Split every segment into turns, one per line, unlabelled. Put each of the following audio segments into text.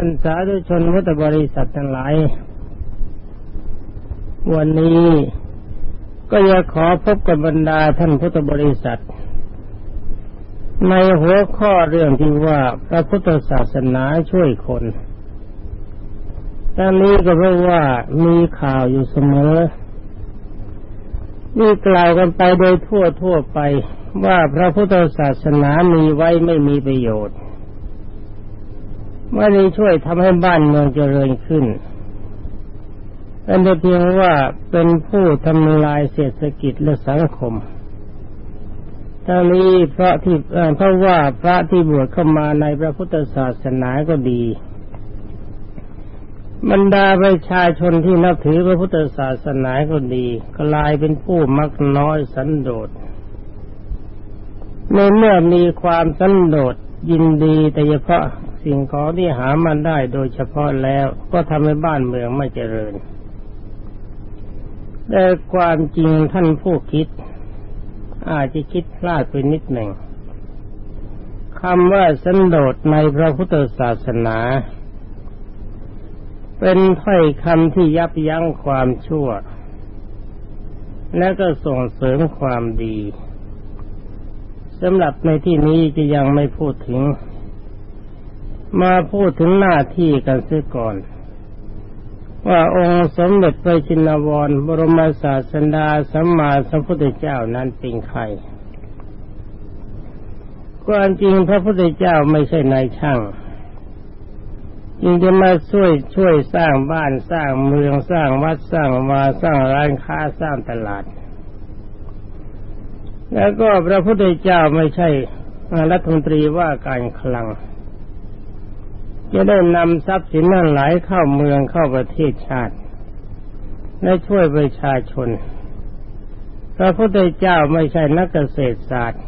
ท่านสาธุชนพุทธบริษัททั้งหลาย วันนี้ก็อยากขอพบกับบรรดาท่านพุทธบริษัท ในหัวข้อเรื่องที่ว่าพระพุทธศาสนาช่วยคนทั้งนี้ก็เพราะว่ามีข่าวอยู่เสมอมีกล่าวกันไปโดยทั่วทั่วไปว่าพระพุทธศาสนามีไว้ไม่มีประโยชน์ ไม่ได้ช่วยทำให้บ้านเมืองเจริญขึ้นเป็นแต่เพียงว่าเป็นผู้ทำลายเศรษฐกิจและสังคมทั้งนี้เพราะที่เพราะว่าพระที่บวชเข้ามาในพระพุทธศาสนาก็ดีบรรดาประชาชนที่นับถือพระพุทธศาสนาก็ดีกลายเป็นผู้มักน้อยสันโดษในเมื่อมีความสันโดษยินดีแต่เฉพาะ สิ่งของที่หามันได้โดยเฉพาะแล้วก็ทำให้บ้านเมืองไม่เจริญ แต่ความจริงท่านผู้คิด อาจจะคิดพลาดไปนิดหนึ่งคำว่าสันโดษในพระพุทธศาสนา เป็นถ้อยคำที่ยับยั้งความชั่ว และก็ส่งเสริมความดีสำหรับในที่นี้จะยังไม่พูดถึง มาพูดถึงหน้าที่กันเสียก่อน ว่าองค์สมเด็จพระจินวร บรมศาสดาสัมมาสัมพุทธเจ้านั้นเป็นใครความจริงพระพุทธเจ้าไม่ใช่นายช่างจึงจะมาช่วยช่วยสร้างบ้านสร้างเมืองสร้างวัดสร้างวาสร้างร้านค้าสร้างตลาด แล้วก็พระพุทธเจ้าไม่ใช่รัฐมนตรีว่าการคลัง จะได้นำทรัพย์สินนั่นหลายเข้าเมืองเข้าประเทศชาติ และช่วยประชาชน พระพุทธเจ้าไม่ใช่นักเกษตรศาสตร์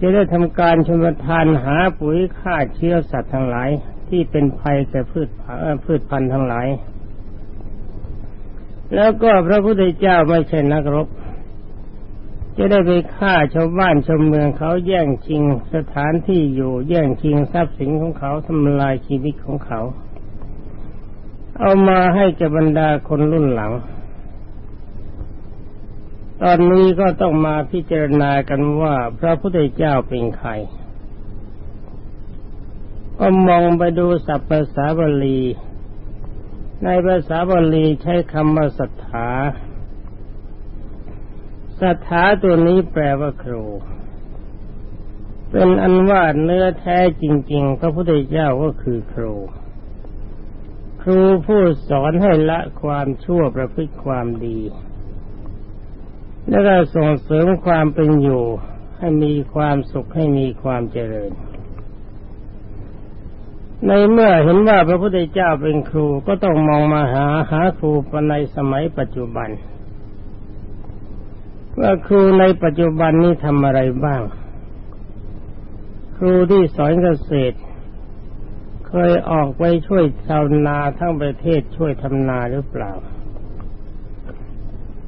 จะได้ทำการชมทานหาปุ๋ยฆ่าเชื้อสัตว์ทั้งหลายที่เป็นภัยแก่พืชพืชพันธุ์ทั้งหลาย แล้วก็พระพุทธเจ้าไม่ใช่นักรบ จะได้ไปฆ่าชาวบ้านชาวเมืองเขาแย่งชิงสถานที่อยู่ แย่งชิงทรัพย์สินของเขาทำลายชีวิตของเขา เอามาให้กับบรรดาคนรุ่นหลัง ตอนนี้ก็ต้องมาพิจารณากันว่าพระพุทธเจ้าเป็นใคร ก็มองไปดูศัพท์ภาษาบาลี ในภาษาบาลีใช้คำว่าศรัทธา สถาตัวนี้แปลว่าครู เป็นอันว่าเนื้อแท้จริง ๆ พระพุทธเจ้าก็คือครู ครูผู้สอนให้ละความชั่วประพฤติความดี และก็ส่งเสริมความเป็นอยู่ ให้มีความสุขให้มีความเจริญ ในเมื่อเห็นว่าพระพุทธเจ้าเป็นครูก็ต้องมองมาหาหาครูในสมัยปัจจุบัน ว่าครูในปัจจุบันนี้ทำอะไรบ้าง ครูที่สอนเกษตร เคยออกไปช่วยชาวนาทั้งประเทศช่วยทำนาหรือเปล่า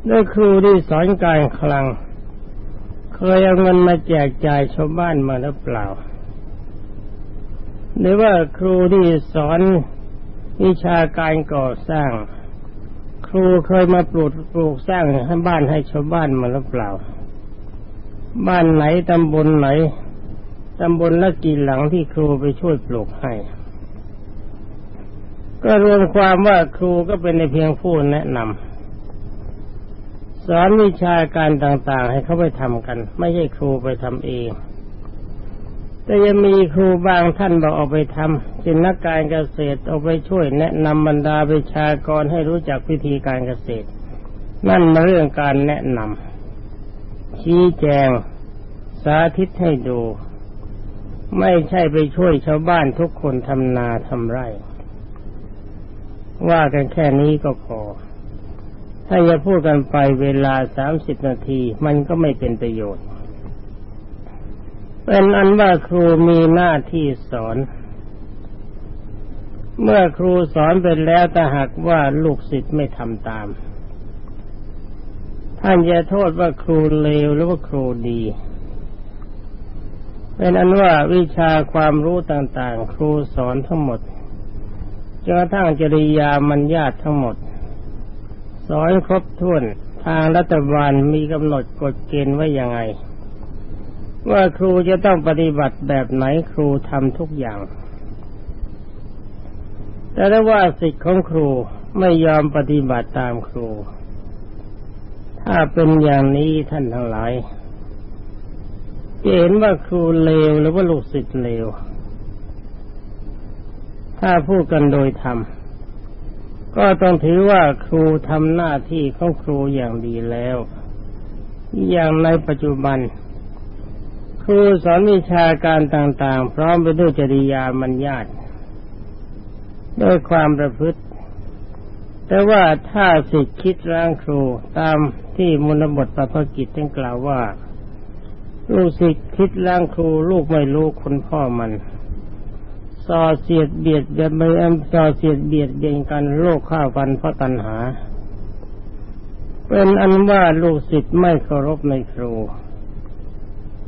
ด้วยครูที่สอนการคลัง เคยเอาเงินมาแจกจ่ายชาวบ้านมาหรือเปล่า หรือว่าครูที่สอนวิชาการก่อสร้าง ครูเคยมาปลูกปลูกสร้างให้บ้านให้ชาวบ้านมาหรือเปล่า บ้านไหนตำบลไหนตำบลละกี่หลังที่ครูไปช่วยปลูกให้ ก็รวมความว่าครูก็เป็นในเพียงผู้แนะนำสอนวิชาการต่างๆ ให้เขาไปทำกัน ไม่ใช่ครูไปทำเอง แต่ยังมีครูบางท่านบอกออกไปทำเป็นนักการเกษตรออกไปช่วยแนะนำบรรดาประชากรให้รู้จักวิธีการเกษตร นั่นมาเรื่องการแนะนำชี้แจง สาธิตให้ดู ไม่ใช่ไปช่วยชาวบ้านทุกคนทำนาทำไร่ ว่ากันแค่นี้ก็พอ ถ้าจะพูดกันไปเวลาสามสิบนาทีมันก็ไม่เป็นประโยชน์ เป็นอันว่าครูมีหน้าที่สอน เมื่อครูสอนไปแล้วแต่หากว่าลูกศิษย์ไม่ทำตาม ท่านจะโทษว่าครูเลวหรือว่าครูดีเป็นอันว่าวิชาความรู้ต่างๆ ครูสอนทั้งหมดจนกระทั่งจริยามันญาตทั้งหมด สอนครบถ้วนทางรัฐบาลมีกำหนดกฎเกณฑ์ไว้ยังไง ว่าครูจะต้องปฏิบัติแบบไหนครูทำทุกอย่าง แต่ถ้าว่าสิทธิ์ของครูไม่ยอมปฏิบัติตามครู ถ้าเป็นอย่างนี้ท่านทั้งหลายจะเห็นว่าครูเลวหรือว่าลูกศิษย์เลว ถ้าพูดกันโดยธรรมก็ต้องถือว่าครูทำหน้าที่ของครูอย่างดีแล้ว อย่างในปัจจุบัน ครูสอนวิชาการต่างๆ พร้อมไปด้วยจริยามัญญาตด้วยความประพฤติ แต่ว่าถ้าสิทธิคิดร่างครูตามที่มุนบทประพกิจท่านกล่าวว่า ลูกศิษย์คิดล้างครูลูกไม่รู้คุณพ่อมันส่อเสียดเบียดเบียดไม่แอมส่อเสียดเบียดเบียนกันโลกข้าวกันเพราะตัณหา เป็นอันว่าลูกศิษย์ไม่เคารพในครู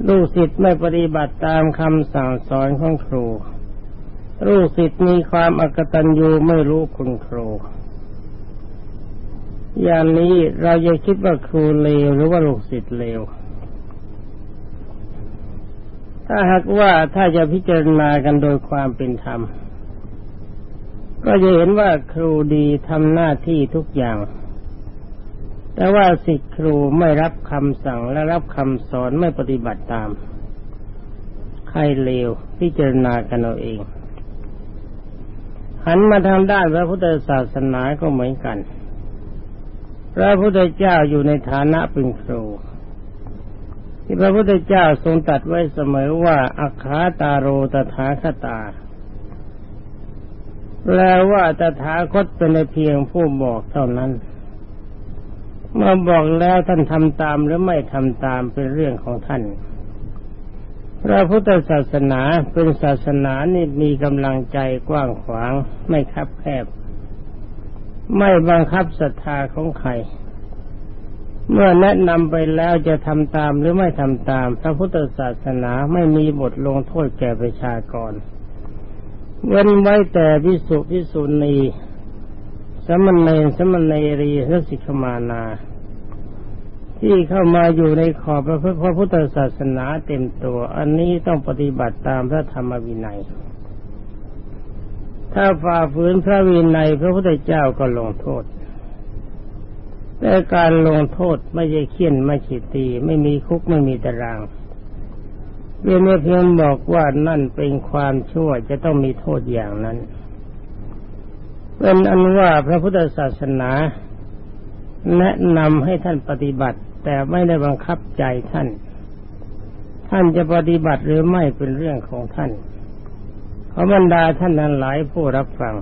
ลูกศิษย์ไม่ปฏิบัติตามคำสั่งสอนของครู ลูกศิษย์มีความอกตัญญูไม่รู้คุณครู อย่างนี้เราจะคิดว่าครูเลวหรือว่าลูกศิษย์เลว ถ้าหากว่าถ้าจะพิจารณากันโดยความเป็นธรรม ก็จะเห็นว่าครูดีทำหน้าที่ทุกอย่าง แต่ว่าสิทธิครูไม่รับคำสั่งและรับคำสอนไม่ปฏิบัติตาม ใครเลวพิจารณากันเอาเอง หันมาทางด้านพระพุทธศาสนาก็เหมือนกัน พระพุทธเจ้าอยู่ในฐานะเป็นครูที่พระพุทธเจ้าทรงตัดไว้เสมอว่าอัคาตาโรตถาคตา แปลว่าตถาคตเป็นเพียงผู้บอกเท่านั้น เมื่อบอกแล้วท่านทำตามหรือไม่ทำตามเป็นเรื่องของท่าน พระพุทธศาสนาเป็นศาสนานี่มีกำลังใจกว้างขวางไม่คับแคบ ไม่บังคับศรัทธาของใคร เมื่อแนะนำไปแล้วจะทำตามหรือไม่ทำตาม พระพุทธศาสนาไม่มีบทลงโทษแก่ประชากร เว้นไว้แต่พิสุพิสุณี สมณเณรสมณเณรีและสิกขมานา ที่เข้ามาอยู่ในขอบพระพระพุทธศาสนาเต็มตัว อันนี้ต้องปฏิบัติตามพระธรรมวินัย ถ้าฝ่าฝืนพระวินัยพระพุทธเจ้าก็ลงโทษ แต่การลงโทษไม่ใช่เคี่ยนไม่ฉีดตี ไม่มีคุกไม่มีตารางเพียงเพียงบอกว่านั่นเป็นความชั่วจะต้องมีโทษอย่างนั้น เป็นอันว่าพระพุทธศาสนา แนะนำให้ท่านปฏิบัติ แต่ไม่ได้บังคับใจท่าน ท่านจะปฏิบัติหรือไม่เป็นเรื่องของท่านขอบรรดาท่านนั้นหลายผู้รับฟัง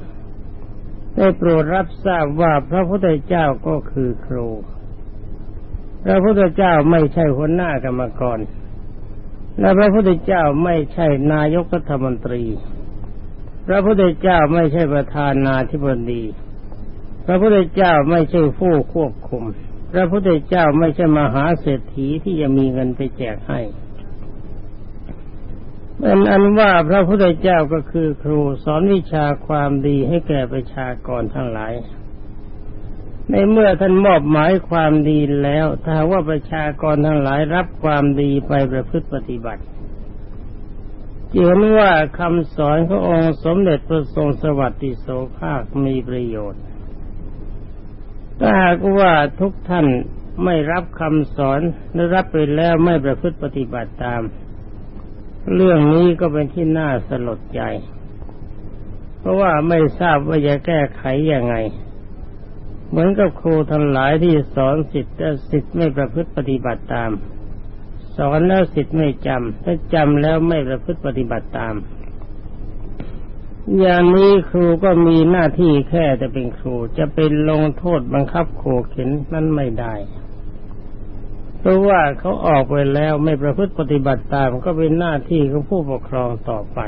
ได้โปรดรับทราบว่าพระพุทธเจ้าก็คือครู พระพุทธเจ้าไม่ใช่หัวหน้ากรรมกร และพระพุทธเจ้าไม่ใช่นายกรัฐมนตรี พระพุทธเจ้าไม่ใช่ประธานาธิบดี พระพุทธเจ้าไม่ใช่ผู้ควบคุม พระพุทธเจ้าไม่ใช่มหาเศรษฐีที่จะมีเงินไปแจกให้เป็นอันว่าพระพุทธเจ้าก็คือครูสอนวิชาความดีให้แก่ประชากรทั้งหลาย ในเมื่อท่านมอบหมายความดีแล้ว ถ้าว่าประชากรทั้งหลายรับความดีไปประพฤติปฏิบัติ เห็นว่าคำสอนขององค์สมเด็จพระทรงสวัสดิโสภาคมีประโยชน์ถ้าหากว่าทุกท่านไม่รับคำสอนหรือรับไปแล้วไม่ประพฤติปฏิบัติตาม เรื่องนี้ก็เป็นที่น่าสลดใจ เพราะว่าไม่ทราบว่าจะแก้ไขยังไง เหมือนกับครูทั้งหลายที่สอนสิทธิ์แต่สิทธิ์ไม่ประพฤติปฏิบัติตาม สอนแล้วสิทธิ์ไม่จำถ้าจำแล้วไม่ประพฤติปฏิบัติตาม อย่างนี้ครูก็มีหน้าที่แค่แต่เป็นครูจะเป็นลงโทษบังคับโขเข็นนั้นไม่ได้เพราะว่าเขาออกไปแล้วไม่ประพฤติปฏิบัติตาม ก็เป็นหน้าที่ของผู้ปกครองต่อไป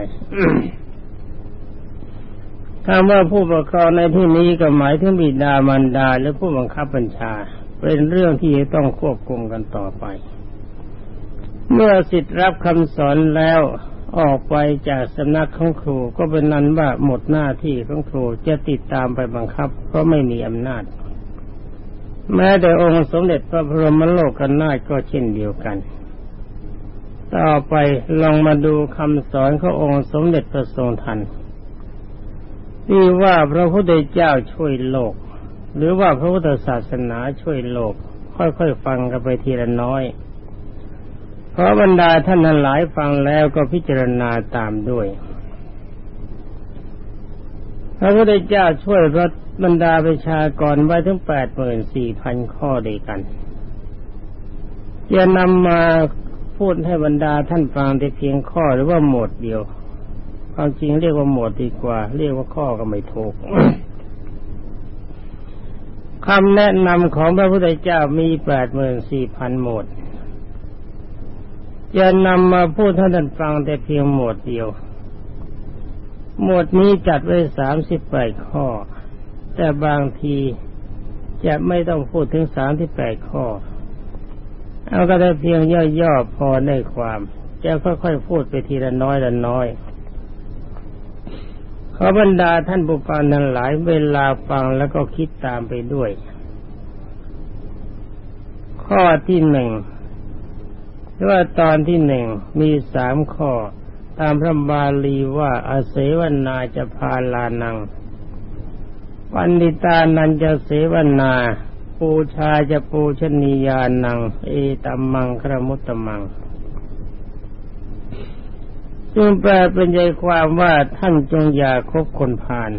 คำว่าผู้ปกครองในที่นี้ก็หมายถึงบิดามารดาหรือผู้บังคับบัญชา เป็นเรื่องที่ต้องควบคุมกันต่อไป เมื่อสิทธิ์รับคำสอนแล้วออกไปจากสำนักของครูก็เป็นนั้นว่าหมดหน้าที่ของครูจะติดตามไปบังคับเพราไม่มีอำนาจ แม้แต่องค์สมเด็จพระพรหมโลกกันนาก็เช่นเดียวกัน ต่อไปลองมาดูคำสอนขององค์สมเด็จพระทรงทันที่ว่าพระพุทธเจ้าช่วยโลก หรือว่าพระพุทธศาสนาช่วยโลก ค่อยๆฟังกันไปทีละน้อย เพราะบรรดาท่านนั้นหลายฟังแล้วก็พิจารณาตามด้วย พระพุทธเจ้าช่วยพระบรรดาประชากรไว้ถึงแปดหมื่นสี่พันข้อด้วยกันจะนำมาพูดให้บรรดาท่านฟังแต่เพียงข้อหรือว่าหมดเดียวความจริงเรียกว่าหมดดีกว่า เรียกว่าข้อก็ไม่ถูกคำแนะนำของพระพุทธเจ้ามีแปดหมื่นสี่พันหมด จะนำมาพูดให้ท่านฟังแต่เพียงหมวดเดียว หมวดนี้จัดไว้สามสิบแปดข้อ แต่บางทีจะไม่ต้องพูดถึงสามที่แปดข้อ เอาก็ได้เพียงย่อๆพอได้ความ จะค่อยๆพูดไปทีละน้อยละน้อย ขอบรรดาท่านผู้ฟังนั้นหลายเวลาฟังแล้วก็คิดตามไปด้วย ข้อที่หนึ่ง ว่าตอนที่หนึ่งมีสามข้อ ตามพระบาลีว่าอาเสวนาจะพาลานัง ปันดิตานันจะเสวนา ปูชาจะปูชนียานัง เอตัมมังครมุตตมังจึงแปลเป็นใจความว่าท่านจงอย่าคบคนพาล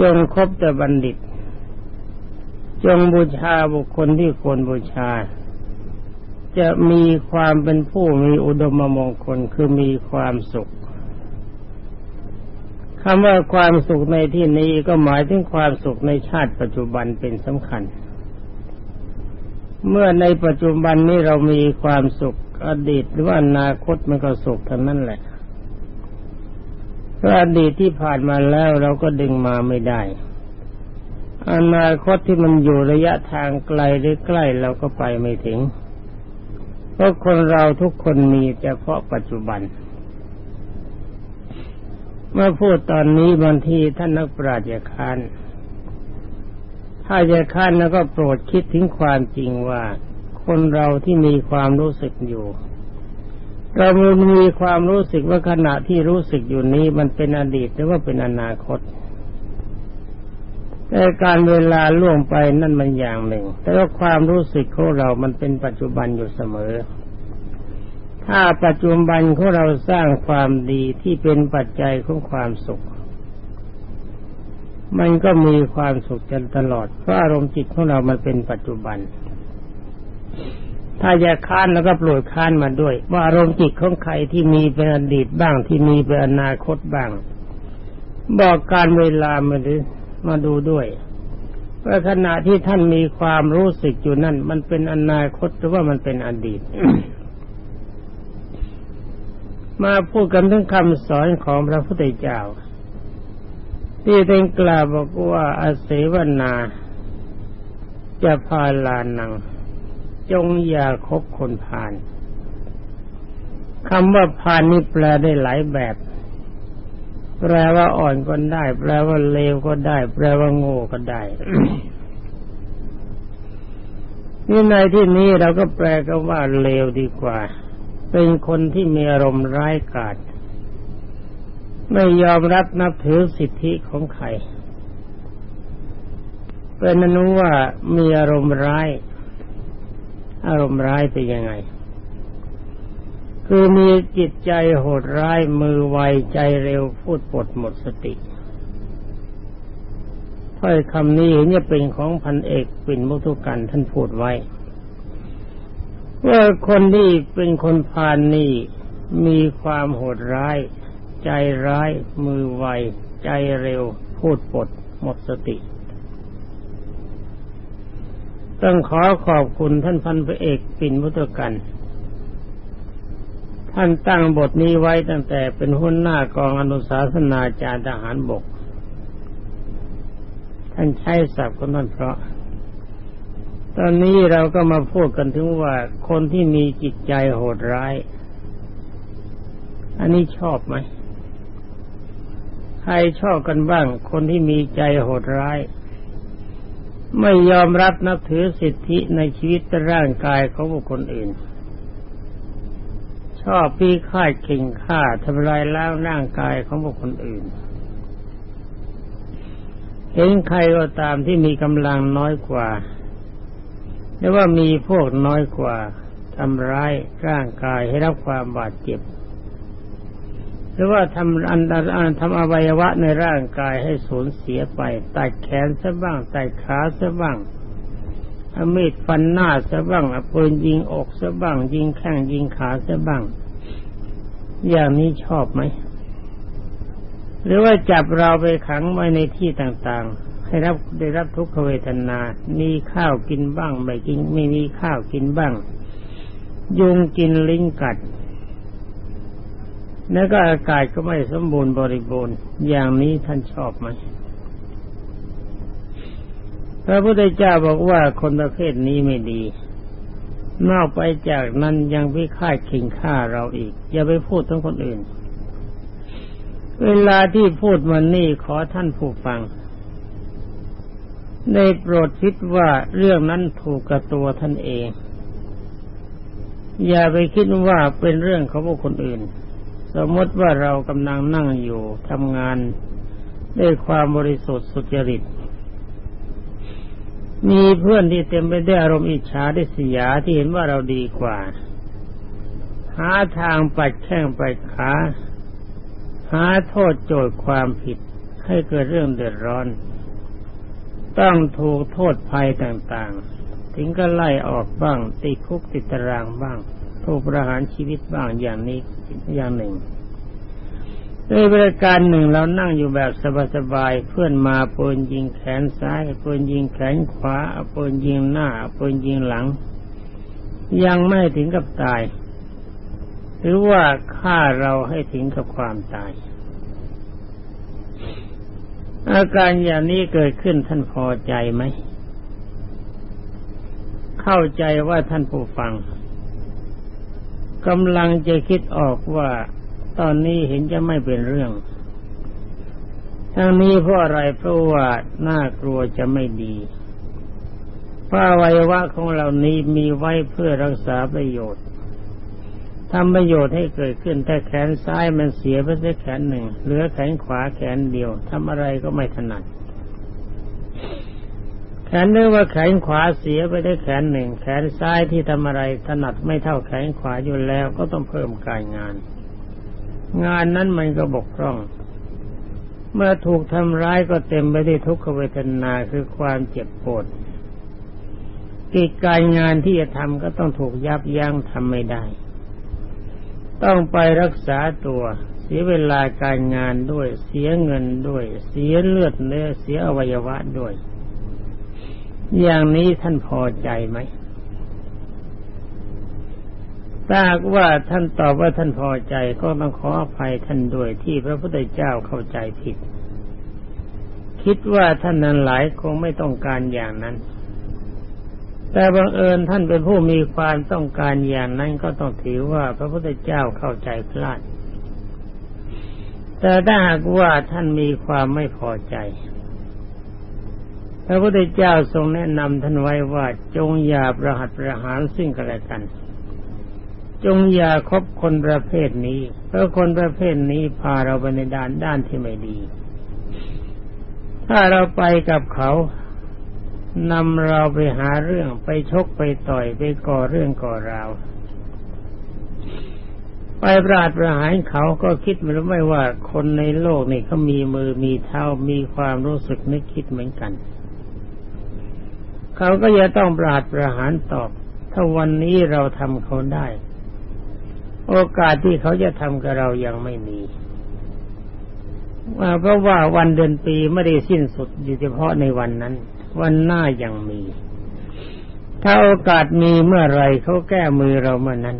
จงคบแต่บัณฑิต จงบูชาบุคคลที่ควรบูชา จะมีความเป็นผู้มีอุดมมงคลคือมีความสุขคำว่าความสุขในที่นี้ก็หมายถึงความสุขในชาติปัจจุบันเป็นสำคัญ เมื่อในปัจจุบันนี้เรามีความสุขอดีตหรือว่าอนาคตมันก็สุขทั้งนั้นแหละเพราะอดีตที่ผ่านมาแล้วเราก็ดึงมาไม่ได้ อนาคตที่มันอยู่ระยะทางไกลหรือใกล้เราก็ไปไม่ถึง เพราะคนเราทุกคนมีเฉพาะปัจจุบัน เมื่อพูดตอนนี้บางทีท่านนักปราชญ์คานถ้าจะค้านแล้วก็โปรดคิดถึงความจริงว่า คนเราที่มีความรู้สึกอยู่ เรามีความรู้สึกว่าขณะที่รู้สึกอยู่นี้มันเป็นอดีตหรือว่าเป็นอนาคต แต่การเวลาล่วงไปนั่นมันอย่างหนึ่ง แต่ว่าความรู้สึกของเรามันเป็นปัจจุบันอยู่เสมอ ถ้าปัจจุบันของเราสร้างความดีที่เป็นปัจจัยของความสุข มันก็มีความสุขจนตลอดเพราะอารมณ์จิตของเรามันเป็นปัจจุบัน ถ้าอยากค้านแล้วก็ปลดค้านมาด้วย ว่าอารมณ์จิตของใครที่มีเป็นอดีตบ้างที่มีเป็นอนาคตบ้าง บอกการเวลามาดิ มาดูด้วยว่าขณะที่ท่านมีความรู้สึกอยู่นั่น มันเป็นอนาคตหรือว่ามันเป็นอดีต มาพูดกันถึงคำสอนของพระพุทธเจ้า ที่เป็นกล่าวบอกว่าอาเสวนา จะพาลานัง จงอย่าคบคนพาลคำว่าพาลนี่แปลได้หลายแบบ แปลว่าอ่อนก็ได้ แปลว่าเลวก็ได้ แปลว่าโง่ก็ได้นี่ในที่นี้เราก็แปลก็ว่าเลวดีกว่า เป็นคนที่มีอารมณ์ร้ายกาจไม่ยอมรับนับถือสิทธิของใครเป็นนั้นว่ามีอารมณ์ร้าย อารมณ์ร้ายเป็นยังไง คือมีจิตใจโหดร้ายมือไวใจเร็วพูดปดหมดสติถ้อยคำนี้เนี่ยเป็นของพันเอกปิ่นมุทุกันท่านพูดไว้ ว่าคนที่เป็นคนพานนี่มีความโหดร้าย ใจร้าย มือไวใจเร็ว พูดปดหมดสติต้องขอขอบคุณท่านพันพระเอกปิ่นมุทุกัน ท่านตั้งบทนี้ไว้ตั้งแต่เป็นหัวหน้ากองอนุสาสนาจารย์ทหารบก ท่านใช้ศัพท์คนนั้นเพราะ ตอนนี้เราก็มาพูดกันถึงว่าคนที่มีจิตใจโหดร้าย อันนี้ชอบไหม ใครชอบกันบ้าง คนที่มีใจโหดร้าย ไม่ยอมรับนับถือสิทธิในชีวิตร่างกายของบุคคลอื่น ชอบพี่ฆ่าเข่งฆ่าทำลายล้างร่างกายของบุคคลอื่น เห็นใครก็ตามที่มีกำลังน้อยกว่าหรือว่ามีพวกน้อยกว่าทำร้ายร่างกายให้รับความบาดเจ็บ หรือว่าทำอันอันทำอวัยวะในร่างกายให้สูญเสียไปตัดแขนซะบ้างตัดขาซะบ้าง เอามีดฟันหน้าซะบ้างเอาปืนยิงอกซะบ้าง ยิงแข้งยิงขาซะบ้าง อย่างนี้ชอบไหม หรือว่าจับเราไปขังไว้ในที่ต่างๆ ให้รับได้รับทุกขเวทนา มีข้าวกินบ้างไม่กินไม่มีข้าวกินบ้าง ยุงกินลิงกัด แล้วก็อากาศก็ไม่สมบูรณ์บริบูรณ์ อย่างนี้ท่านชอบไหม พระพุทธเจ้าบอกว่าคนประเภทนี้ไม่ดี นอกไปจากนั้นยังพิฆาตขิงฆ่าเราอีก อย่าไปพูดทั้งคนอื่น เวลาที่พูดมันนี่ขอท่านผู้ฟังในโปรดคิดว่าเรื่องนั้นถูกกับตัวท่านเอง อย่าไปคิดว่าเป็นเรื่องของบุคคลอื่น สมมติว่าเรากำลังนั่งอยู่ทำงานด้วยความบริสุทธิ์สุจริต มีเพื่อนที่เต็มไปด้วยอารมณ์อิจฉาดิษยาที่เห็นว่าเราดีกว่า หาทางปัดแข้งปัดขา หาโทษโจทย์ความผิดให้เกิดเรื่องเดือดร้อน ต้องถูกโทษภัยต่างๆ ถึงก็ไล่ออกบ้างติดคุกติดตารางบ้าง ถูกประหารชีวิตบ้างอย่างนี้อย่างหนึ่ง ในบริการหนึ่งเรานั่งอยู่แบบสบายๆเพื่อนมาปืนยิงแขนซ้ายปืนยิงแขนขวาปืนยิงหน้าปืนยิงหลัง ยังไม่ถึงกับตาย หรือว่าฆ่าเราให้ถึงกับความตาย อาการอย่างนี้เกิดขึ้นท่านพอใจไหม เข้าใจว่าท่านผู้ฟังกำลังจะคิดออกว่า ตอนนี้เห็นจะไม่เป็นเรื่องทั้งนี้เพราะอะไรเพราะว่าน่ากลัวจะไม่ดีเพราะวัยวะของเรานี้มีไว้เพื่อรักษาประโยชน์ทำประโยชน์ให้เกิดขึ้นแต่แขนซ้ายมันเสียไปแค่แขนหนึ่งเหลือแขนขวาแขนเดียวทำอะไรก็ไม่ถนัดแขนนึกว่าแขนขวาเสียไปได้แขนหนึ่ง แขนซ้ายที่ทำอะไรถนัดไม่เท่าแขนขวาอยู่แล้วก็ต้องเพิ่มการงาน งานนั้นมันก็บกพร่อง เมื่อถูกทำร้ายก็เต็มไปด้วยทุกขเวทนาคือความเจ็บปวดกิจการงานที่จะทำก็ต้องถูกยับยั้งทำไม่ได้ ต้องไปรักษาตัว เสียเวลาการงานด้วย เสียเงินด้วย เสียเลือดเนื้อเสียอวัยวะด้วย อย่างนี้ท่านพอใจไหม ถ้าว่าท่านตอบว่าท่านพอใจก็ต้องขออภัยท่านด้วยที่พระพุทธเจ้าเข้าใจผิด คิดว่าท่านนั้นหลายคงไม่ต้องการอย่างนั้น แต่บังเอิญท่านเป็นผู้มีความต้องการอย่างนั้นก็ต้องถือว่าพระพุทธเจ้าเข้าใจพลาด แต่ถ้าหากว่าท่านมีความไม่พอใจพระพุทธเจ้าทรงแนะนำท่านไว้ว่าจงอย่าประหัตประหารซึ่งกันและกัน จงอย่าคบคนประเภทนี้ เพราะคนประเภทนี้พาเราไปในด้านด้านที่ไม่ดี ถ้าเราไปกับเขานำเราไปหาเรื่องไปชกไปต่อยไปก่อเรื่องก่อราว ไปปราดประหารเขาก็คิดไม่รู้ไม่ว่าคนในโลกนี่เขามีมือมีเท้ามีความรู้สึกนึกคิดเหมือนกัน เขาก็จะต้องปราดประหารตอบ ถ้าวันนี้เราทำเขาได้ โอกาสที่เขาจะทำกับเรายังไม่มีเพราะว่าวันเดือนปีไม่ได้สิ้นสุดอยู่เฉพาะในวันนั้น วันหน้ายังมี ถ้าโอกาสมีเมื่อไรเขาแก้มือเราเมื่อนั้น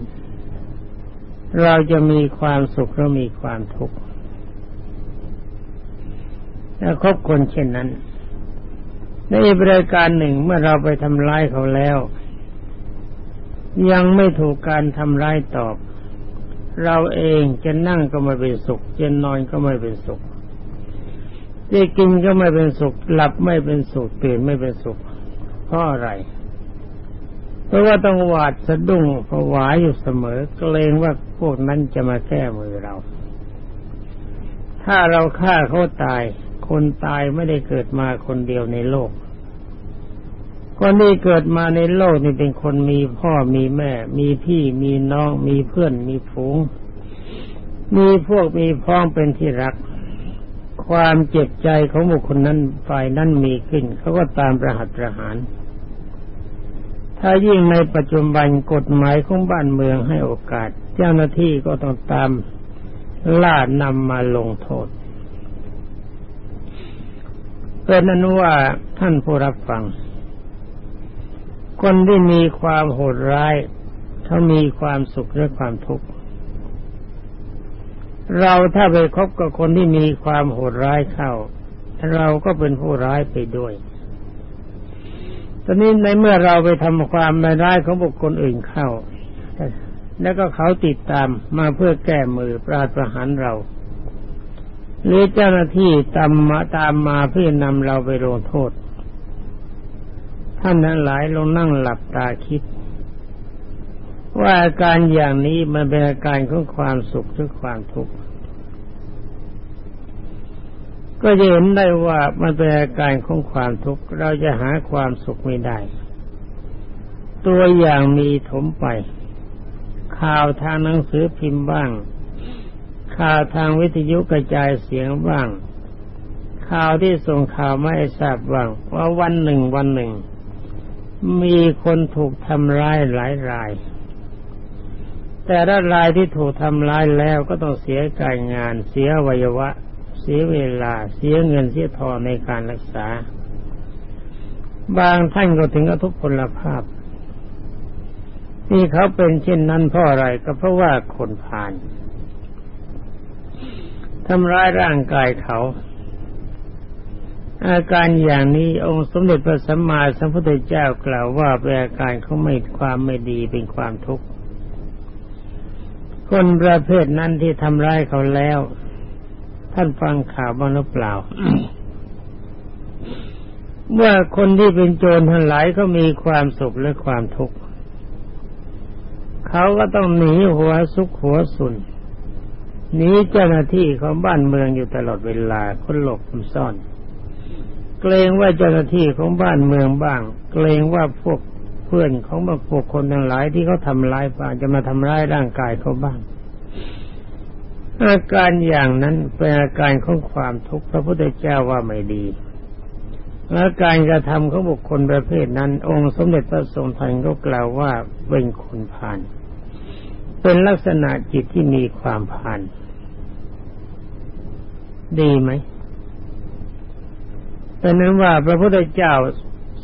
เราจะมีความสุขหรือมีความทุกข์ถ้าคบคนเช่นนั้น ในบริการหนึ่งเมื่อเราไปทำร้ายเขาแล้ว ยังไม่ถูกการทำร้ายตอบ เราเองจะนั่งก็ไม่เป็นสุขจะนอนก็ไม่เป็นสุขจะกินก็ไม่เป็นสุขหลับไม่เป็นสุขตื่นไม่เป็นสุขเพราะอะไร เพราะว่าต้องหวาดสะดุ้งผวาอยู่เสมอเกรงว่าพวกนั้นจะมาแก้มือเรา ถ้าเราฆ่าเขาตาย คนตายไม่ได้เกิดมาคนเดียวในโลก คนที่เกิดมาในโลกนี่เป็นคนมีพ่อมีแม่ มีพี่มีน้อง มีเพื่อนมีฝูง มีพวกมีพ้องเป็นที่รัก ความเจ็บใจของบุคคลนั้นฝ่ายนั้นมีขึ้นเขาก็ตามประหัตประหาร ถ้ายิ่งในปัจจุบันกฎหมายของบ้านเมืองให้โอกาส เจ้าหน้าที่ก็ต้องตามล่านำมาลงโทษเป็นนั้นว่าท่านผู้รับฟัง คนที่มีความโหดร้ายเขามีความสุขหรือความทุกข์เราถ้าไปคบกับคนที่มีความโหดร้ายเข้า เราก็เป็นผู้ร้ายไปด้วย ตอนนี้ในเมื่อเราไปทำความไม่ร้ายของบุคคลอื่นเข้า แล้วก็เขาติดตามมาเพื่อแก้มือปราดประหารเราหรือเจ้าหน้าที่ตามมาตามมาเพื่อนำเราไปลงโทษ ท่านนั้นหลายลงนั่งหลับตาคิด ว่าอาการอย่างนี้มันเป็นอาการของความสุขหรือความทุกข์ก็จะเห็นได้ว่ามันเป็นอาการของความทุกข์เราจะหาความสุขไม่ได้ ตัวอย่างมีถมไป ข่าวทางหนังสือพิมพ์บ้าง ข่าวทางวิทยุกระจายเสียงบ้าง ข่าวที่ส่งข่าวไม่ทราบบ้างว่าวันหนึ่งวันหนึ่ง มีคนถูกทำร้ายหลายราย แต่ละรายที่ถูกทำร้ายแล้วก็ต้องเสียการงาน เสียวัยวะ เสียเวลา เสียเงินเสียทองในการรักษา บางท่านก็ถึงกับทุกพลภาพ ที่เขาเป็นเช่นนั้นเพราะอะไรก็เพราะว่าคนผ่านทำร้ายร่างกายเขา อาการอย่างนี้องค์สมเด็จพระสัมมาสัมพุทธเจ้ากล่าวว่าเป็นอาการเขาไม่ความไม่ดีเป็นความทุกข์คนประเภทนั้นที่ทำร้ายเขาแล้ว ท่านฟังข่าวบ้างหรือเปล่าเมื่อคนที่เป็นโจรทั้งหลายก็มีความสุขและความทุกข์เขาก็ต้องหนีหัวซุกหัวสุนหนีเจ้าหน้าที่ของบ้านเมืองอยู่ตลอดเวลาคนหลบคนซ่อน เกรงว่าเจ้าหน้าที่ของบ้านเมืองบ้าง เกรงว่าพวกเพื่อนของบางพวกคนทั้งหลายที่เขาทำร้ายบ้างจะมาทำร้ายร่างกายเขาบ้าง อาการอย่างนั้นเป็นอาการของความทุกข์พระพุทธเจ้าว่าไม่ดีและการกระทำของบุคคลประเภทนั้น องค์สมเด็จพระทรงทันก็กล่าวว่าเป็นคนผ่าน เป็นลักษณะจิตที่มีความผ่าน ดีไหม เป็นนั้นว่าพระพุทธเจ้า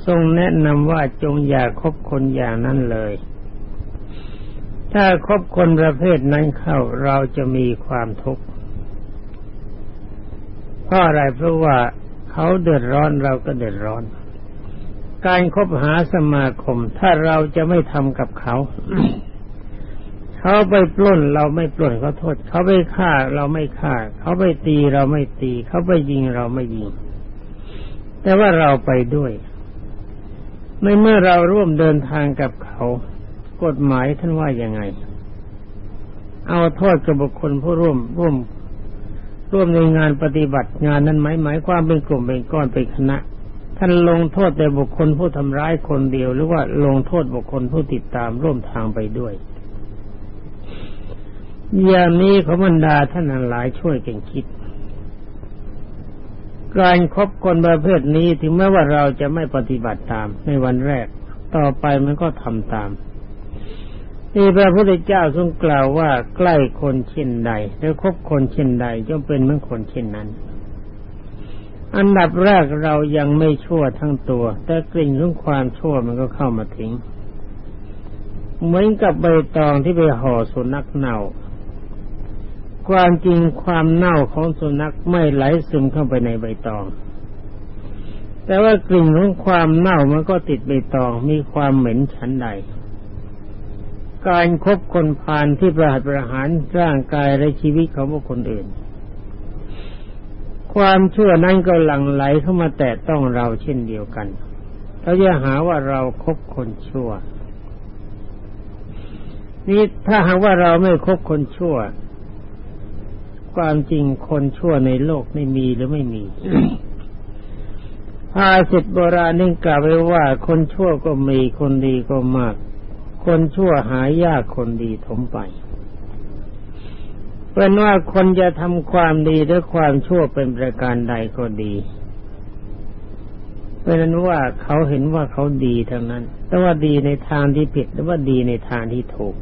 ทรงแนะนำว่าจงอย่าคบคนอย่างนั้นเลย ถ้าคบคนประเภทนั้นเข้าเราจะมีความทุกข์เพราะอะไรเพราะว่าเขาเดือดร้อนเราก็เดือดร้อน การคบหาสมาคม ถ้าเราจะไม่ทำกับเขา เขาไปปล้นเราไม่ปล้นเขาโทษ เขาไปฆ่าเราไม่ฆ่า เขาไปตีเราไม่ตี เขาไปยิงเราไม่ยิง แต่ว่าเราไปด้วย ในเมื่อเราร่วมเดินทางกับเขา กฎหมายท่านว่ายังไง เอาโทษกับบุคคลผู้ร่วมร่วม ร่วมในงานปฏิบัติงานนั้นไหมหมายความเป็นกลุ่มเป็นก้อนเป็นคณะ ท่านลงโทษแต่บุคคลผู้ทำร้ายคนเดียว หรือว่าลงโทษบุคคลผู้ติดตามร่วมทางไปด้วยอย่างนี้ขบรรดาท่านหลายช่วยกันคิด การครบคนประเภทนี้ถึงแม้ว่าเราจะไม่ปฏิบัติตามในวันแรก ต่อไปมันก็ทำตามนี่พระพุทธเจ้าทรงกล่าวว่าใกล้คนเช่นใดหรือคบคนเช่นใดย่อมเป็นเหมือนคนเช่นนั้น อันดับแรกเรายังไม่ชั่วทั้งตัว แต่กลิ่นของความชั่วมันก็เข้ามาถึง เหมือนกับใบตองที่ไปห่อสุนัขเน่า ความจริงความเน่าของสุนัขไม่ไหลซึมเข้าไปในใบตอง แต่ว่ากลิ่นของความเน่ามันก็ติดใบตองมีความเหม็นชั้นใด การคบคนพาลที่ประหัตประหารร่างกายและชีวิตของบุคคลอื่น ความชั่วนั้นก็หลั่งไหลเข้ามาแตะต้องเราเช่นเดียวกันเขาจะหาว่าเราครบคนชั่ว นี่ถ้าหากว่าเราไม่คบคนชั่ว ความจริงคนชั่วในโลกไม่มีหรือไม่มีภาษิตโบราณนี่กล่าวไว้ว่า คนชั่วก็มีคนดีก็มาก คนชั่วหายากคนดีถมไปเป็นว่าคนจะทำความดีหรือความชั่วเป็นประการใดก็ดีเพราะนั้นว่าเขาเห็นว่าเขาดีทั้งนั้น แต่ว่าดีในทางที่ผิดหรือว่าดีในทางที่ถูก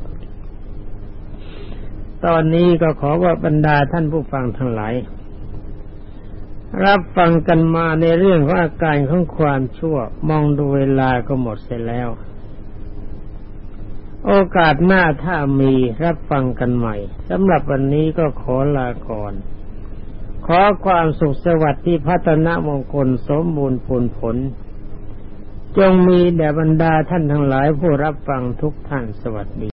ตอนนี้ก็ขอว่าบรรดาท่านผู้ฟังทั้งหลาย รับฟังกันมาในเรื่องของอาการของความชั่วมองดูเวลาก็หมดเสร็จแล้ว โอกาสหน้าถ้ามีรับฟังกันใหม่สำหรับวันนี้ก็ขอลาก่อน ขอความสุขสวัสดิ์ที่พัฒนามงคลสมบูรณ์ผลผล จงมีแด่บรรดาท่านทั้งหลายผู้รับฟังทุกท่านสวัสดี